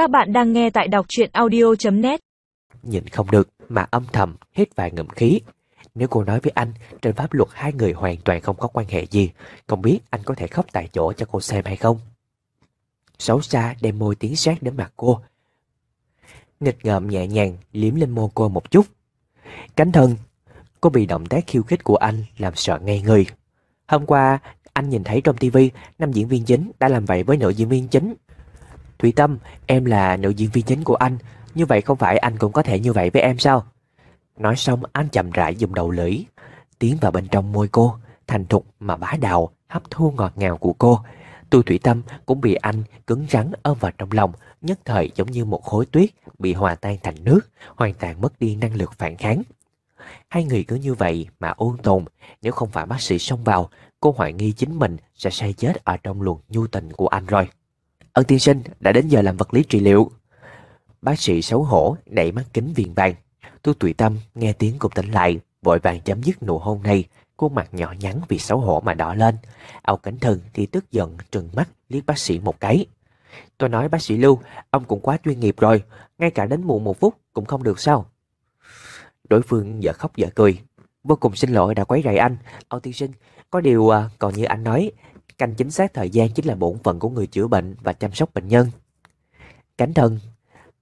Các bạn đang nghe tại đọc truyện audio.net Nhìn không được mà âm thầm hít vài ngụm khí. Nếu cô nói với anh trên pháp luật hai người hoàn toàn không có quan hệ gì, không biết anh có thể khóc tại chỗ cho cô xem hay không? Xấu xa đem môi tiến sát đến mặt cô. Nghịch ngợm nhẹ nhàng liếm lên môi cô một chút. Cánh thân, cô bị động tác khiêu khích của anh làm sợ ngây người. Hôm qua, anh nhìn thấy trong tivi nam diễn viên chính đã làm vậy với nữ diễn viên chính. Thủy Tâm, em là nữ diễn viên chính của anh, như vậy không phải anh cũng có thể như vậy với em sao? Nói xong anh chậm rãi dùng đầu lưỡi, tiến vào bên trong môi cô, thành thục mà bá đạo, hấp thu ngọt ngào của cô. Tu Thủy Tâm cũng bị anh cứng rắn ôm vào trong lòng, nhất thời giống như một khối tuyết bị hòa tan thành nước, hoàn toàn mất đi năng lực phản kháng. Hai người cứ như vậy mà ôn tồn, nếu không phải bác sĩ xông vào, cô hoài nghi chính mình sẽ say chết ở trong luồng nhu tình của anh rồi. Ân tiên sinh đã đến giờ làm vật lý trị liệu. Bác sĩ xấu hổ đẩy mắt kính viền vàng. Tôi Tụy Tâm nghe tiếng cũng tỉnh lại, vội vàng chấm dứt nụ hôn này, khuôn mặt nhỏ nhắn vì xấu hổ mà đỏ lên. Âu Cảnh Thần thì tức giận trừng mắt liếc bác sĩ một cái. Tôi nói bác sĩ Lưu, ông cũng quá chuyên nghiệp rồi, ngay cả đến muộn một phút cũng không được sao? Đối phương giờ khóc giờ cười. Vô cùng xin lỗi đã quấy rầy anh, Âu tiên sinh. Có điều à, còn như anh nói, canh chính xác thời gian chính là bổn phận của người chữa bệnh và chăm sóc bệnh nhân. Cánh thân,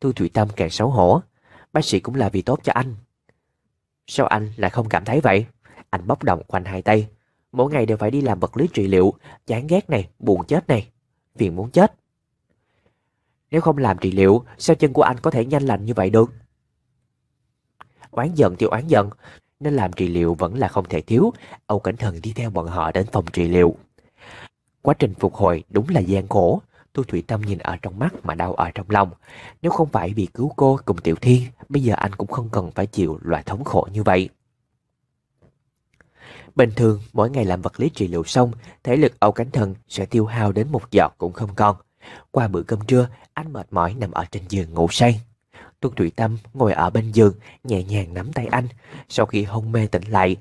Thu Thủy Tâm càng xấu hổ, bác sĩ cũng là vì tốt cho anh. Sao anh lại không cảm thấy vậy? Anh bốc động khoanh hai tay. Mỗi ngày đều phải đi làm vật lý trị liệu, chán ghét này, buồn chết này, phiền muốn chết. Nếu không làm trị liệu, sao chân của anh có thể nhanh lành như vậy được? Oán giận thì oán giận, nên làm trị liệu vẫn là không thể thiếu. Âu Cảnh Thần đi theo bọn họ đến phòng trị liệu. Quá trình phục hồi đúng là gian khổ. Tu Thủy Tâm nhìn ở trong mắt mà đau ở trong lòng. Nếu không phải vì cứu cô cùng Tiểu Thiên, bây giờ anh cũng không cần phải chịu loại thống khổ như vậy. Bình thường, mỗi ngày làm vật lý trị liệu xong, thể lực Âu Cánh Thần sẽ tiêu hao đến một giọt cũng không còn. Qua bữa cơm trưa, anh mệt mỏi nằm ở trên giường ngủ say. Tu Thủy Tâm ngồi ở bên giường, nhẹ nhàng nắm tay anh. Sau khi hôn mê tỉnh lại,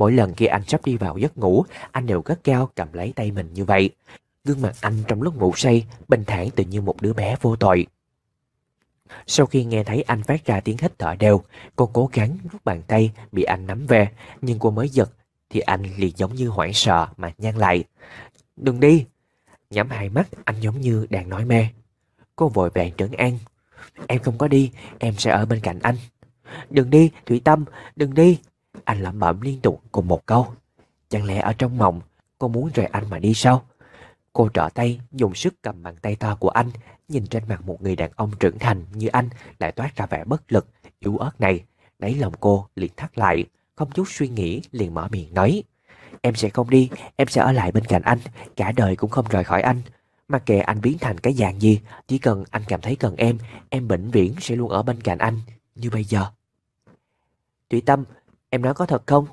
mỗi lần khi anh sắp đi vào giấc ngủ, anh đều gắt cao cầm lấy tay mình như vậy. Gương mặt anh trong lúc ngủ say, bình thản tự như một đứa bé vô tội. Sau khi nghe thấy anh phát ra tiếng hít thở đều, cô cố gắng rút bàn tay bị anh nắm về, nhưng cô mới giật thì anh liền giống như hoảng sợ mà nhăn lại. Đừng đi! Nhắm hai mắt anh giống như đang nói mê. Cô vội vàng trấn an. Em không có đi, em sẽ ở bên cạnh anh. Đừng đi, Thủy Tâm, đừng đi. Anh lẩm bẩm liên tục cùng một câu. Chẳng lẽ ở trong mộng cô muốn rời anh mà đi sao? Cô trở tay dùng sức cầm bàn tay to của anh, nhìn trên mặt một người đàn ông trưởng thành như anh lại toát ra vẻ bất lực, yếu ớt này. Đáy lòng cô liền thắt lại, không chút suy nghĩ liền mở miệng nói. Em sẽ không đi, em sẽ ở lại bên cạnh anh, cả đời cũng không rời khỏi anh. Mặc kệ anh biến thành cái dạng gì, chỉ cần anh cảm thấy cần em, em bệnh viễn sẽ luôn ở bên cạnh anh, như bây giờ. Thủy Tâm, em nói có thật không?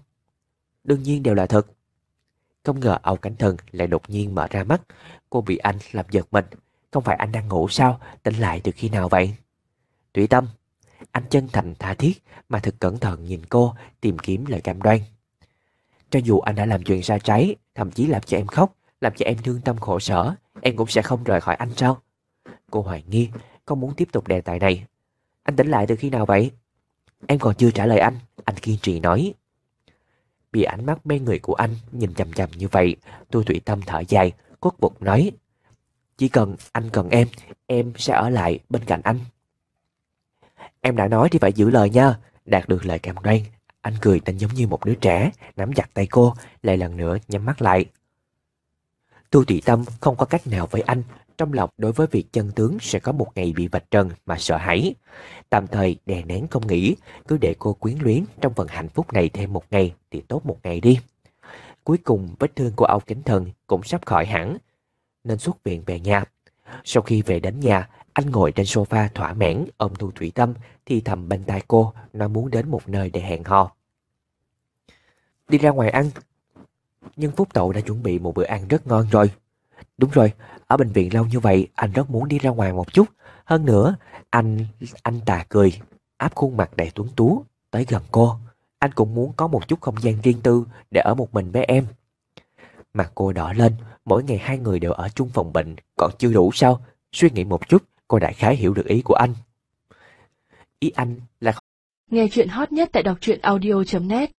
Đương nhiên đều là thật. Không ngờ Âu Cảnh Thần lại đột nhiên mở ra mắt, cô bị anh làm giật mình. Không phải anh đang ngủ sao, tỉnh lại từ khi nào vậy? Thủy Tâm, anh chân thành tha thiết mà thật cẩn thận nhìn cô tìm kiếm lời cam đoan. Cho dù anh đã làm chuyện sai trái, thậm chí làm cho em khóc, làm cho em thương tâm khổ sở, em cũng sẽ không rời khỏi anh sao? Cô hoài nghi, không muốn tiếp tục đề tài này. Anh tỉnh lại từ khi nào vậy? Em còn chưa trả lời anh, anh kiên trì nói. Bị ánh mắt mê người của anh nhìn chằm chằm như vậy, tôi thủy tâm thở dài, cốt bục nói. Chỉ cần anh cần em, em sẽ ở lại bên cạnh anh. Em đã nói thì phải giữ lời nha, đạt được lời cam đoan. Anh cười tên giống như một đứa trẻ, nắm chặt tay cô, lại lần nữa nhắm mắt lại. Tu Tụy Tâm không có cách nào với anh, trong lòng đối với việc chân tướng sẽ có một ngày bị vạch trần mà sợ hãi. Tạm thời đè nén không nghĩ, cứ để cô quyến luyến trong phần hạnh phúc này thêm một ngày thì tốt một ngày đi. Cuối cùng vết thương của Âu Kính Thần cũng sắp khỏi hẳn, nên xuất viện về nhà. Sau khi về đến nhà, anh ngồi trên sofa thỏa mãn ôm Thu Thủy Tâm thì thầm bên tai cô nó muốn đến một nơi để hẹn hò. Đi ra ngoài ăn. Nhưng Phúc Tậu đã chuẩn bị một bữa ăn rất ngon rồi. Đúng rồi, ở bệnh viện lâu như vậy anh rất muốn đi ra ngoài một chút. Hơn nữa, anh anh tà cười, áp khuôn mặt đầy tuấn tú, tới gần cô. Anh cũng muốn có một chút không gian riêng tư để ở một mình với em. Mặt cô đỏ lên, mỗi ngày hai người đều ở chung phòng bệnh, còn chưa đủ sao? Suy nghĩ một chút, cô đại khái hiểu được ý của anh. Ý anh là Nghe chuyện hot nhất tại đọc truyện audio.net